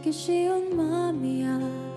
잃기 쉬운 맘이야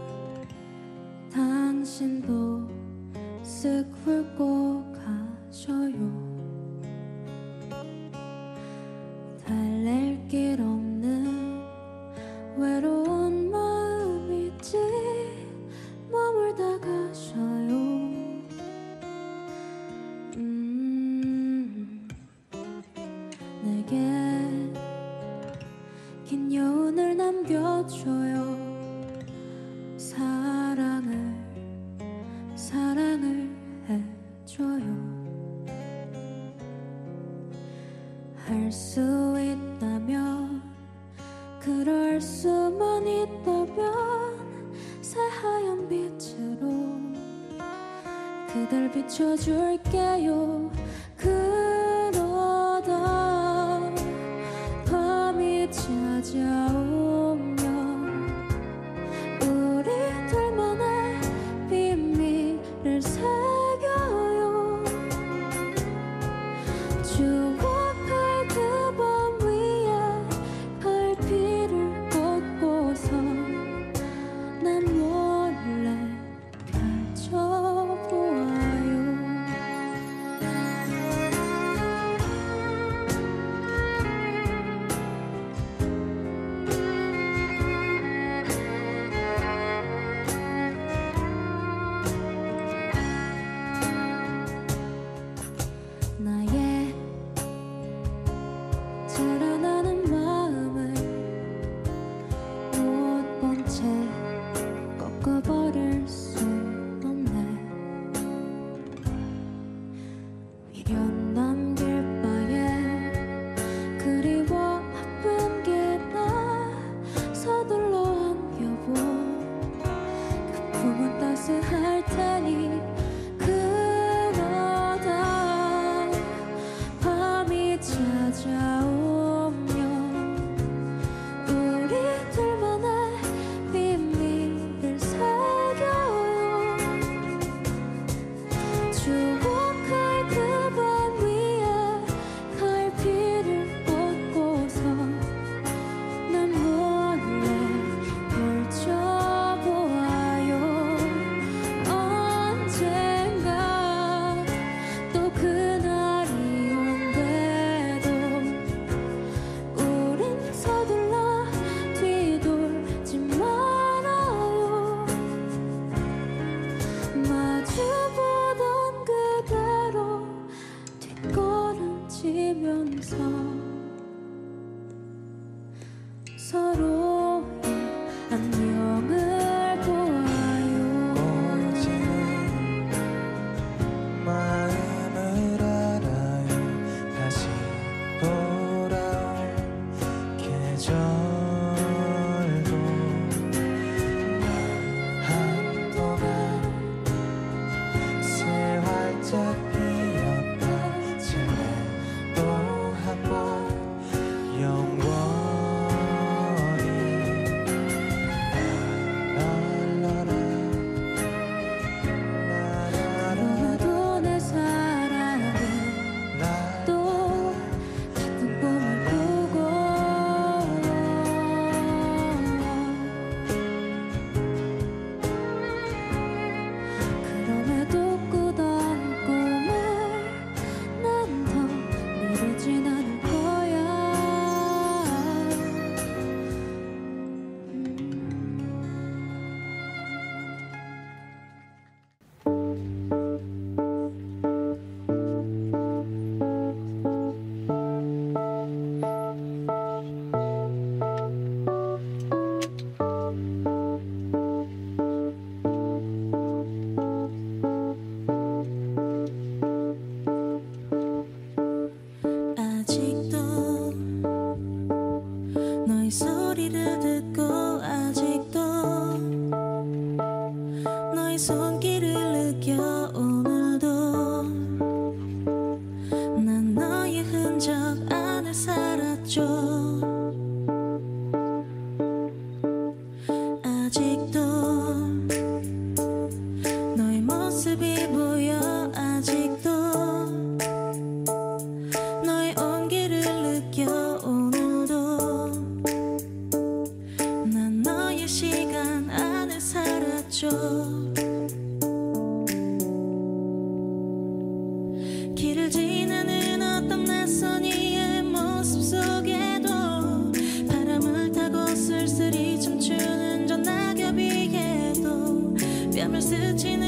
promises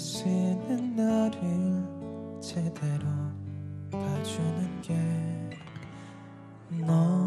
쓰는 나를 제대로 봐주는 게너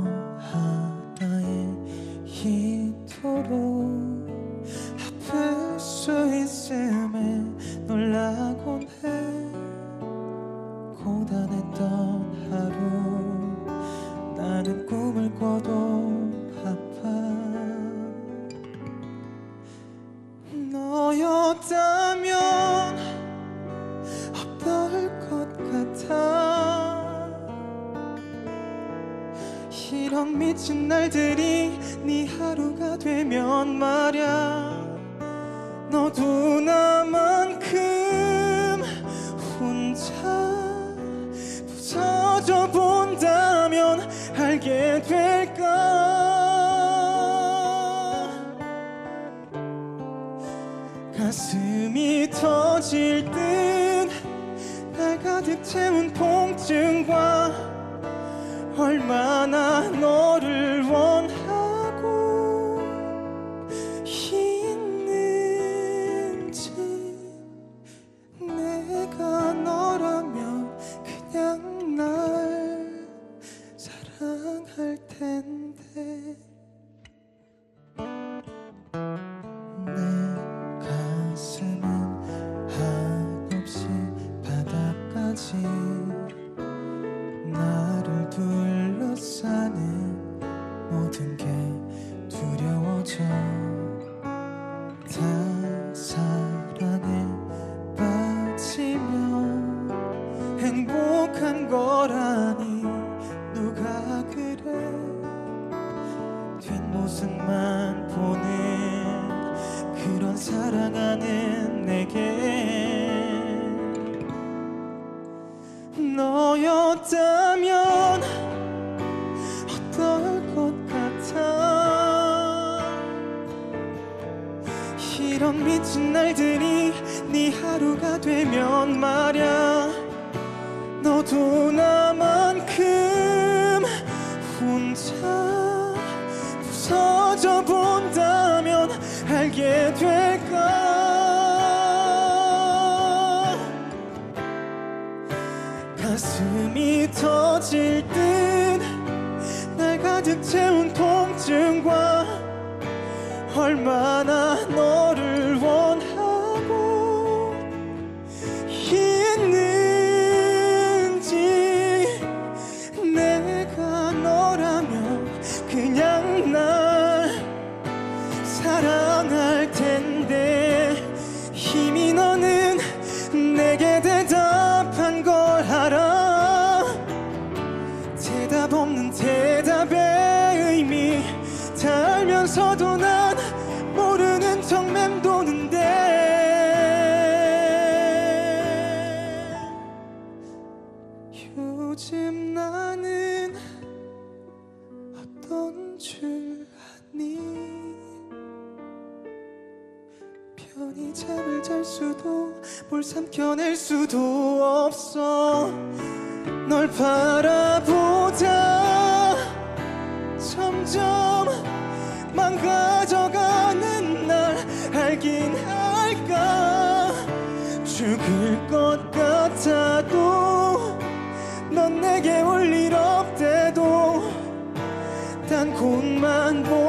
곳만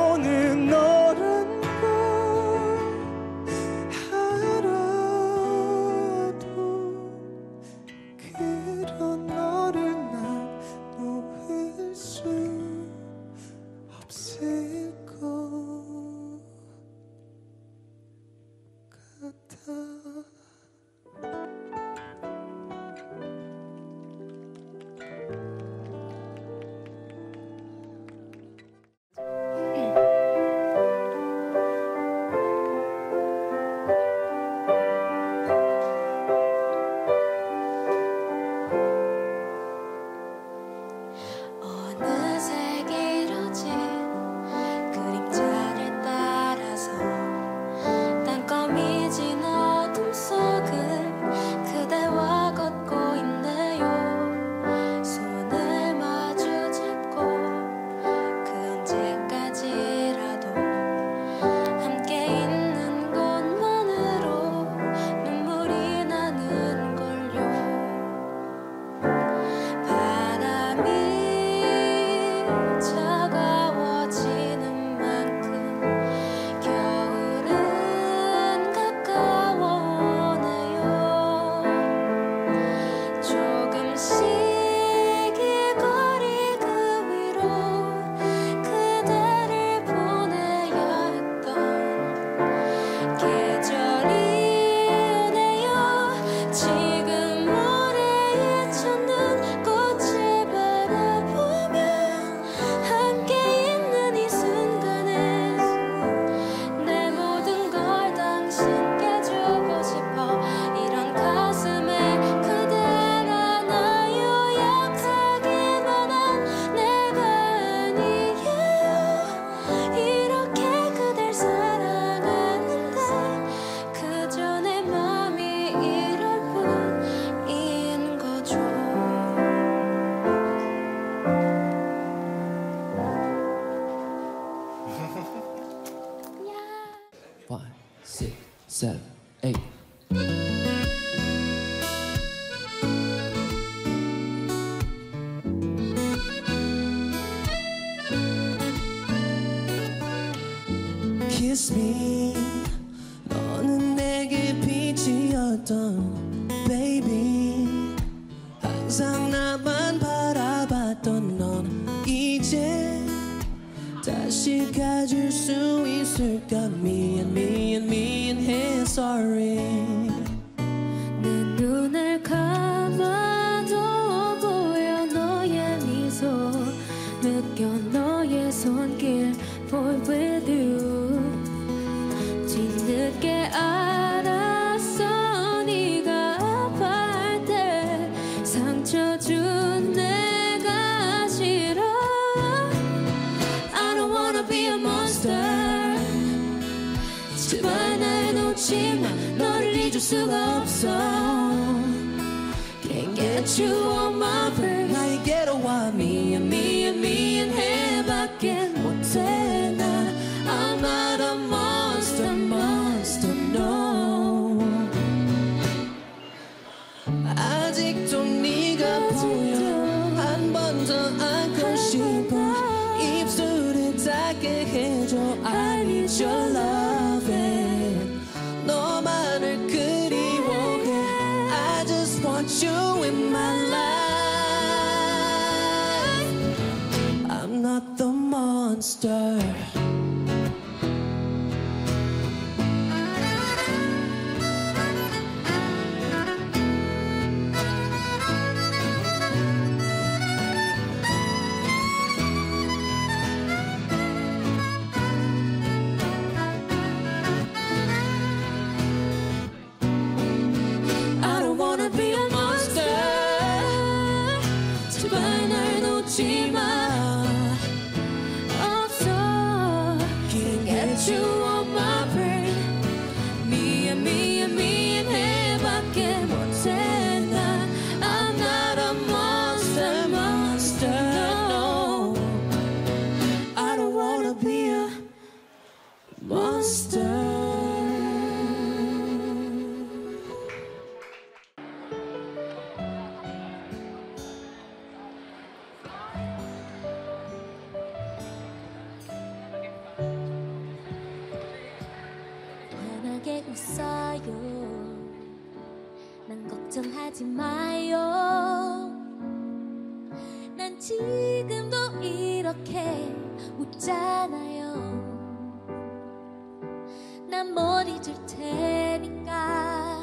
난 못 잊을 테니까.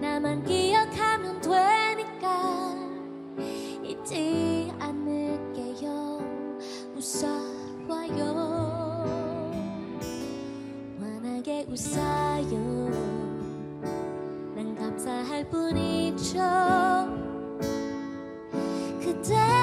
나만 기억하면 되니까. 잊지 않을게요. 웃어봐요. 환하게 웃어요. 난 감사할 뿐이죠. 그대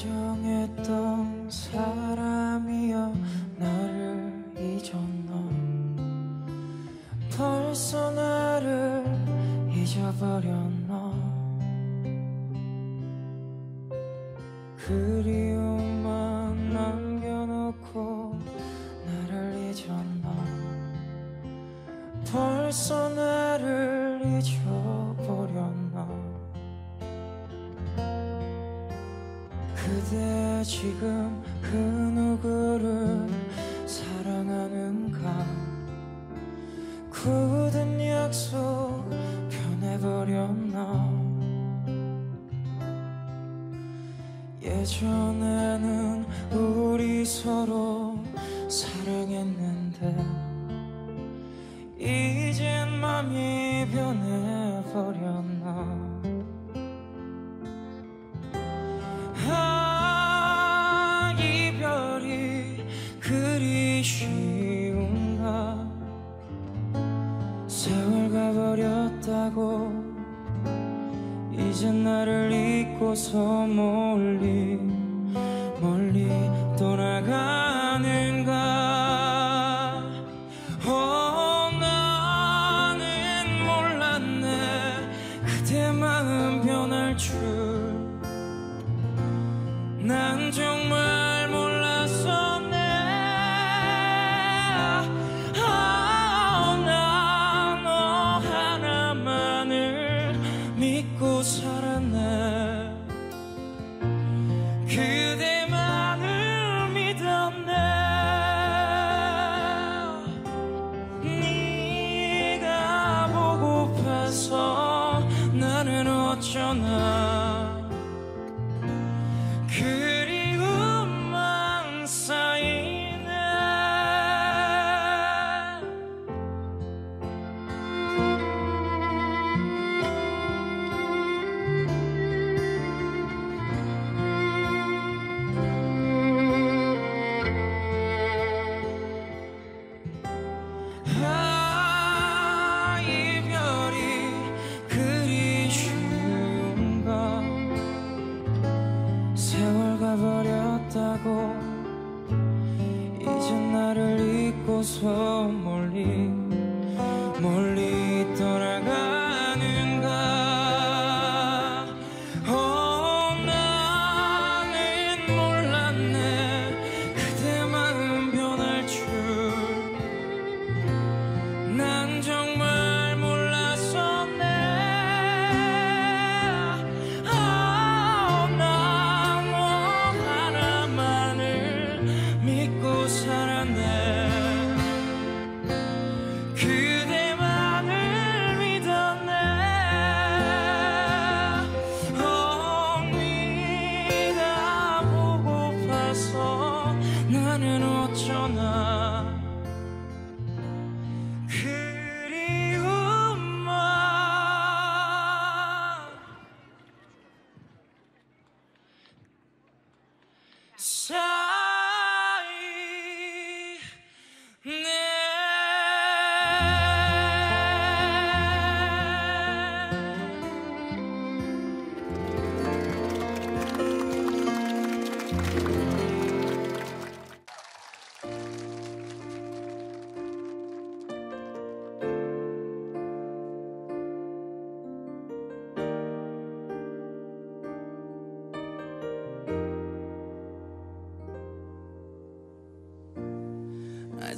다정했던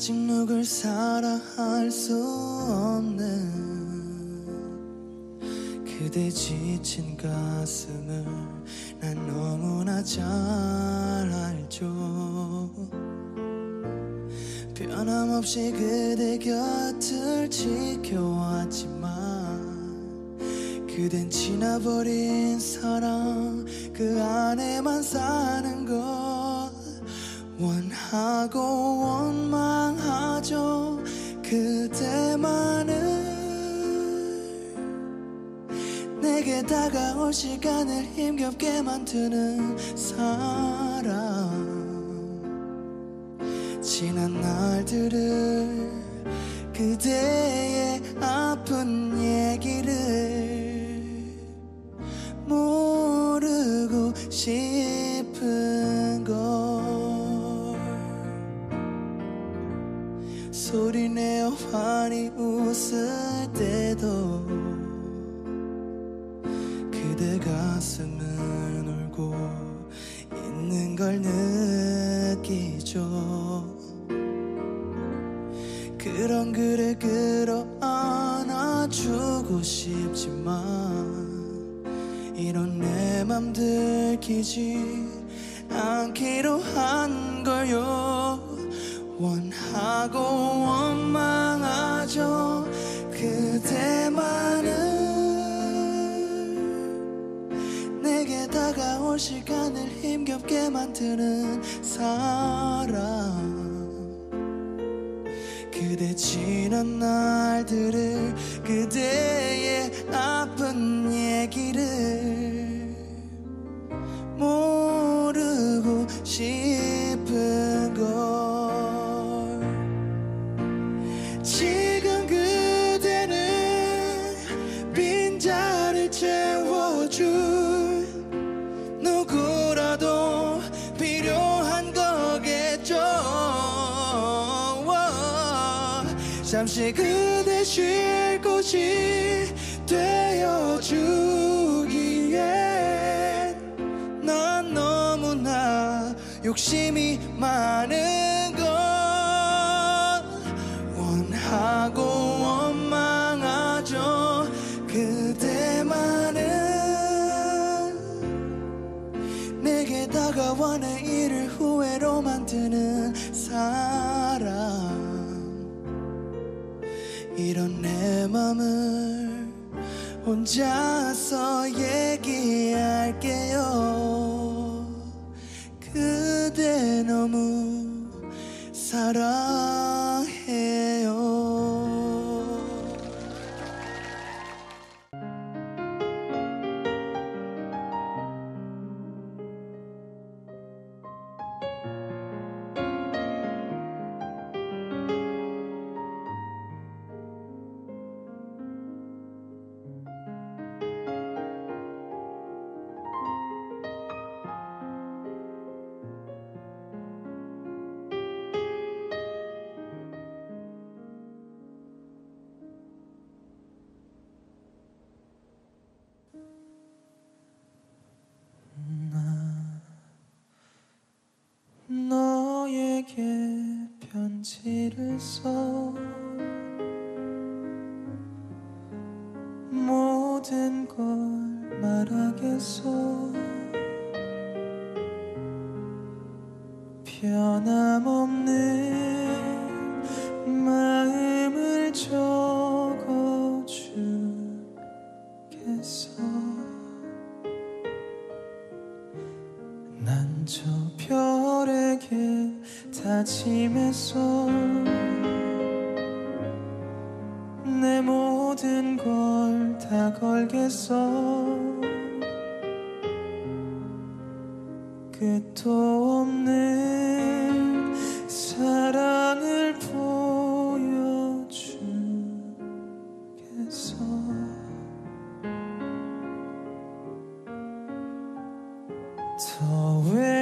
아직 누굴 사랑할 수 없는 그대 지친 가슴을 난 너무나 잘 알죠. 변함없이 그대 곁을 지켜왔지만 그댄 지나버린 사랑 그 안에만 사는 것 원하고 원망 다가올 시간을 힘겹게 만드는 사람. 지난 날들을 그대의 아픈 얘기를 모르고 싶은 걸. 소리내어 환히 웃을 때도 가슴은 울고 있는 걸 느끼죠. 그런 그를 끌어안아주고 싶지만 이런 내 맘 들키지 않기로 한 걸요. 원하고 원망하죠. 그대만을 다가올 시간을 힘겹게 만드는 사람. 그대 지난 날들을 그대의 아픈 얘 잠시 그대 쉴 곳이 되어주기엔 난 너무나 욕심이 많은 이런 내 맘을 혼자서 얘기할게요. 그대 너무 사랑 더외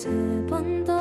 세 번 더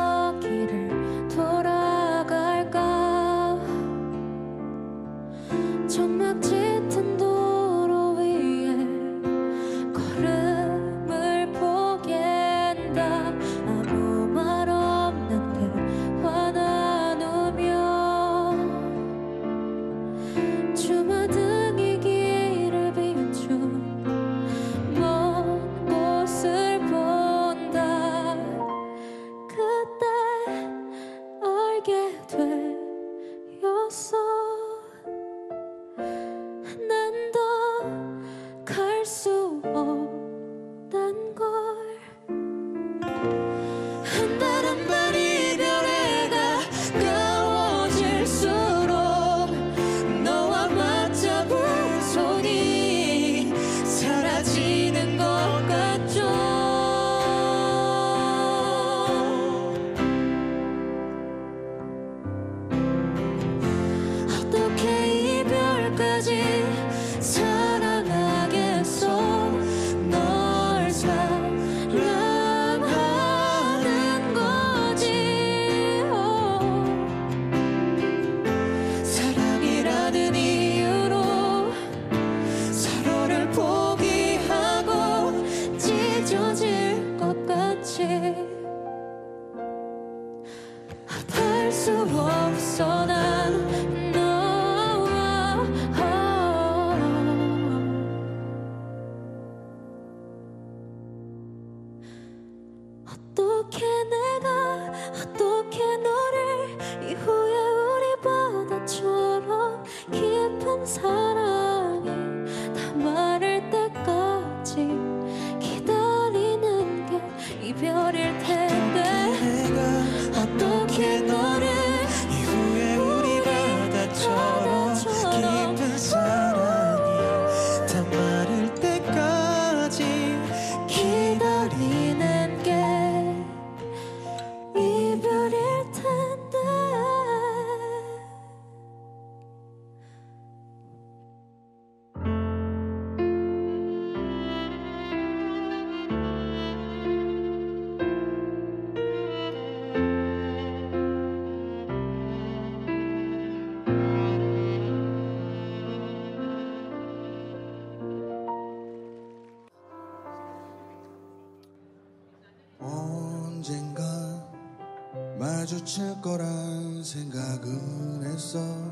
다칠 거란 생각은 했어.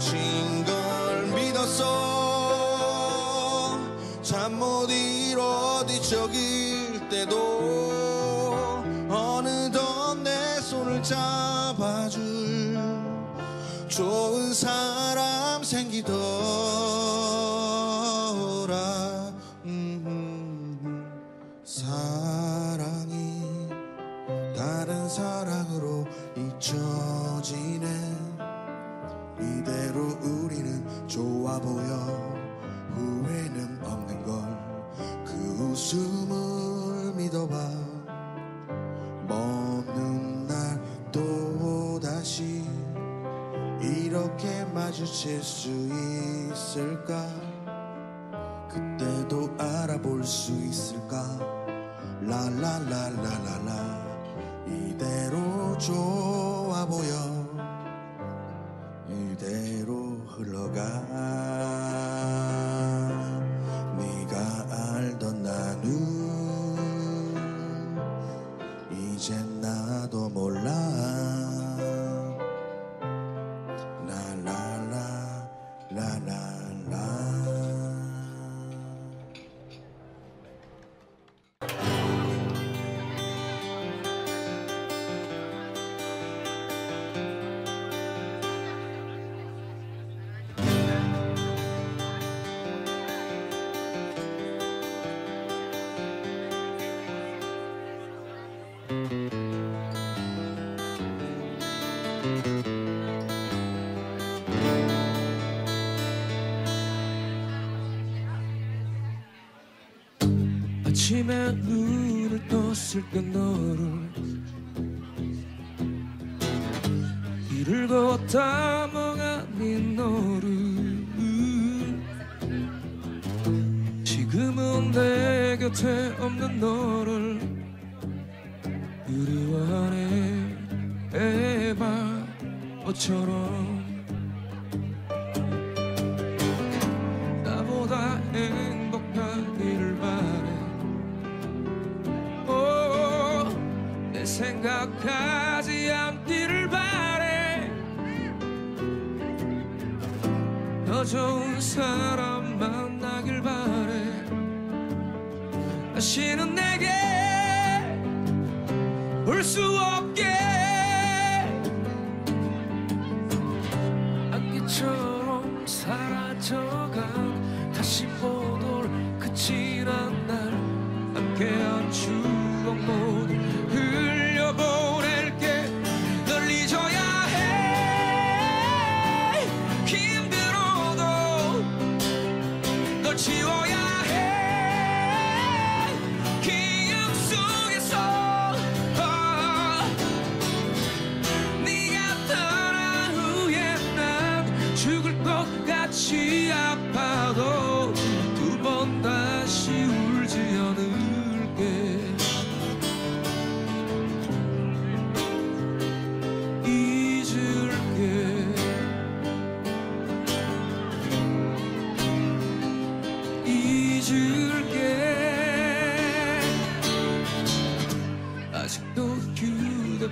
오신 걸 믿었어. 잠 못 이뤄 뒤척일 때도 어느덧 내 손을 잡아줄 좋은 사람 생기던 is to 아침에 눈을 떴을 때 너를 길을 걷다 멍하니 너를. 지금은 내 곁에 없는 너를 그리워하네 에바. 어처럼 생각하지 않기를 바래. 더 좋은 사람 만나길 바래. 다시는 내게 볼수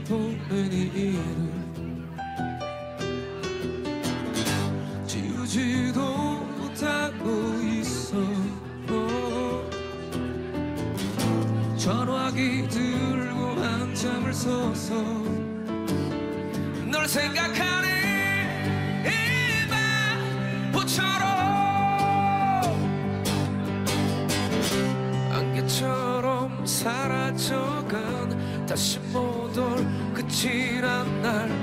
보는 이를 지우지도 못하고 있어. 전화기 들고 한참을 서서 널 생각하는 일마포처럼 안개처럼 사라져간 지난 날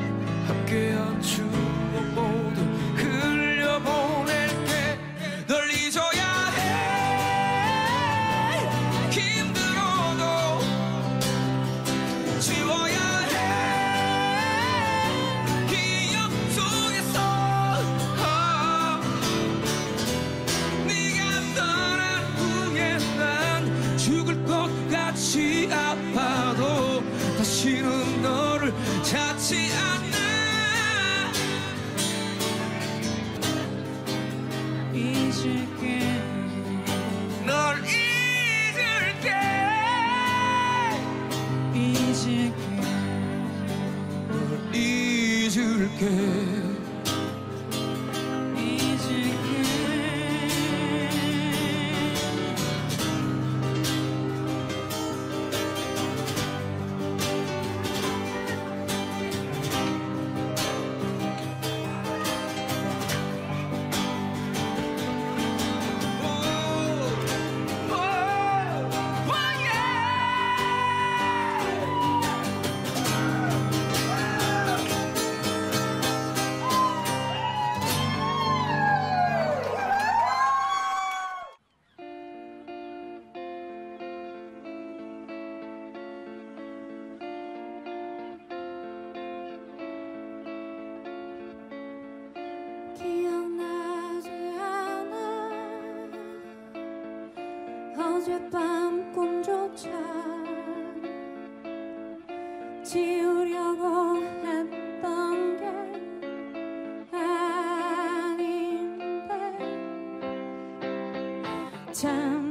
time.